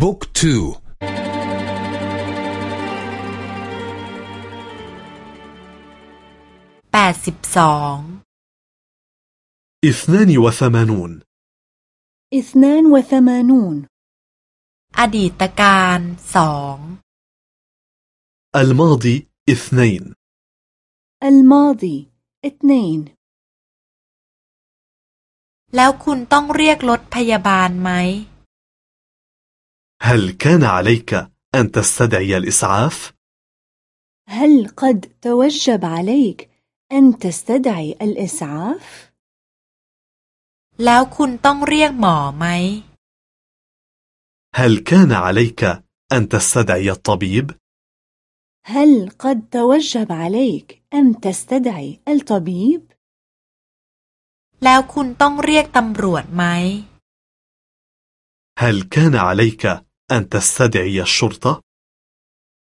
บุ๊กทูแปดสิบสองอิสนานวะสมานูนอิสนานวะสมานูนอดีตการสองอัลมาดีอิสนานอัลมาดีอิสนานแล้วคุณต้องเรียกรถพยาบาลไหม هل كان عليك أن تستدعي الإسعاف؟ هل قد توجب عليك أن تستدعي الإسعاف؟ แล้วคุณต้องเรียกหมอไหม هل كان عليك أن تستدعي الطبيب؟ هل قد توجب عليك أن تستدعي الطبيب؟ แล้วคุณต้องเรียกตำรวจไหม هل كان عليك أن تستدعي الشرطة؟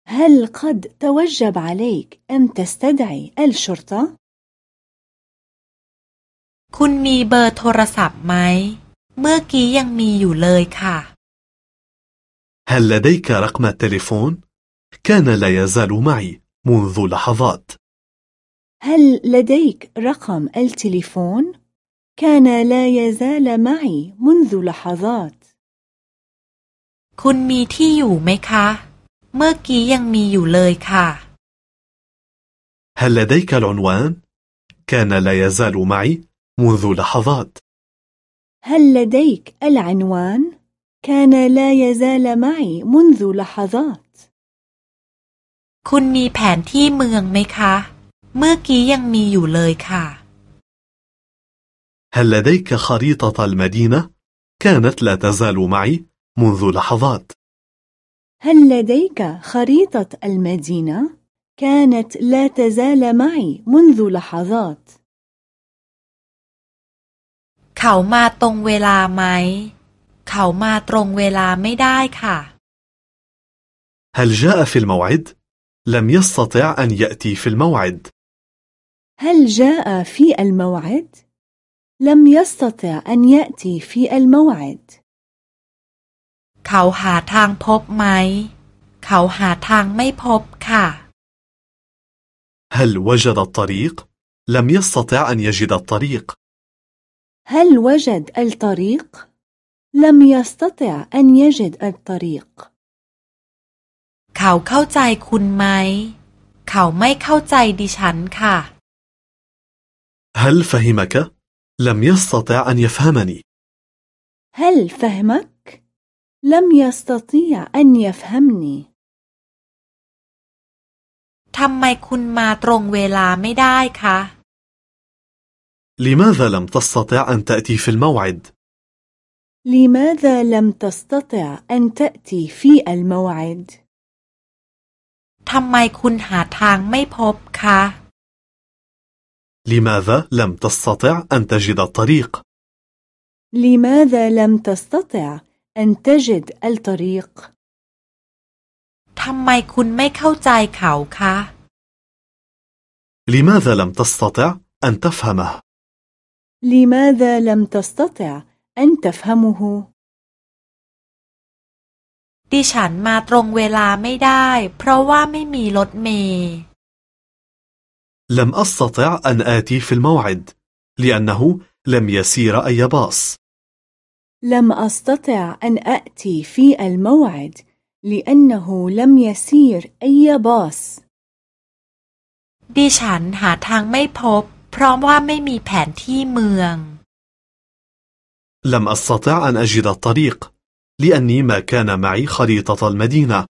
هل قد توجب عليك أن تستدعي الشرطة؟ คุณมีเบอร์โทรศัพท์ไหม เมื่อกี้ยังมีอยู่เลยค่ะ هل لديك رقم التليفون؟ كان لا يزال معي منذ لحظات هل لديك رقم التليفون؟ كان لا يزال معي منذ لحظات คุณมีที่อยู่ไหมคะ เมื่อกี้ยังมีอยู่เลยค่ะ هل لديك العنوان؟ كان لا يزال معي منذ لحظات هل لديك العنوان؟ كان لا يزال معي منذ لحظات คุณมีแผนที่เมืองไหมคะ เมื่อกี้ยังมีอยู่เลยค่ะ هل لديك خريطة المدينة؟ كانت لا تزال معي منذ لحظات هل لديك خريطة المدينة؟ كانت لا تزال معي منذ لحظات เขามาตรงเวลาไหม เขามาตรงเวลาไม่ได้ค่ะ هل جاء في الموعد؟ لم يستطع أن يأتي في الموعد هل جاء في الموعد؟ لم يستطع أن يأتي في الموعد เขาหาทางพบไหม เขาหาทางไม่พบค่ะ هل وجد الطريق؟ لم يستطع أن يجد الطريق هل وجد الطريق؟ لم يستطع أن يجد الطريق เขาเข้าใจคุณไหม เขาไม่เข้าใจดิฉันค่ะ هل فهمك؟ لم يستطع أن يفهمني هل فهمك؟ لم يستطيع أن يفهمني ทำไมคุณมาตรงเวลาไม่ได้คะ لماذا لم تستطع أن تأتي في الموعد؟ لماذا لم تستطع أن تأتي في الموعد؟ ทำไมคุณหาทางไม่พบคะ لماذا لم تستطع أن تجد الطريق؟ لماذا لم تستطع أن تجد الطريق؟ ทำไมคุณไม่เข้าใจเขาคะ لماذا لم تستطع أن تفهمه؟ لماذا لم تستطع أن تفهمه؟ ดิฉันมาตรงเวลาไม่ได้ เพราะว่าไม่มีรถเมล์ لم أستطع أن آتي في الموعد لأنه لم يسير أي باص لم أستطع أن أأتي في الموعد لأنه لم يسير أي باص ดิฉันหาทางไม่พบ เพราะว่าไม่มีแผนที่เมือง لم أستطع أن أجد الطريق لأني ما كان معي خريطة المدينة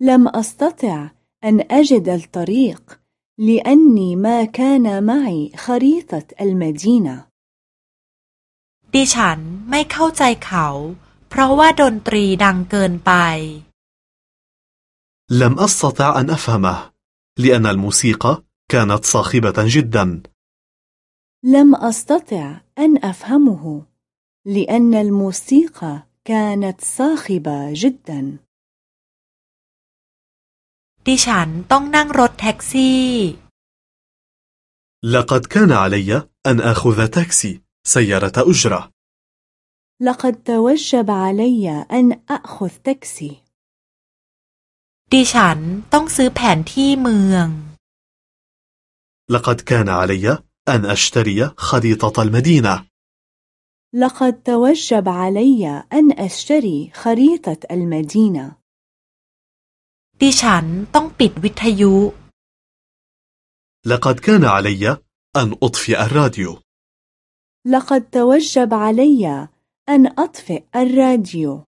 لم أستطع أن أجد الطريق لأني ما كان معي خريطة المدينة ดิฉันไม่เข้าใจเขา เพราะว่าดนตรีดังเกินไป لم أستطع أن أفهمه لأن الموسيقى كانت صاخبة جدا لم أستطع أن أفهمه لأن الموسيقى كانت صاخبة جدا ดิฉันต้องนั่งรถแท็กซี่ لقد كان علي أن آخذ تاكسي سيارة أجرة لقد توجب علي أن أخذ تاكسي ดิฉันต้องซื้อแผนที่เมือง لقد كان علي أن أشتري خريطة المدينة لقد توجب علي أن أشتري خريطة المدينة ดิฉันต้องปิดวิทยุ لقد كان علي أن أطفئ الراديو لقد توجب علي أن أطفئ الراديو.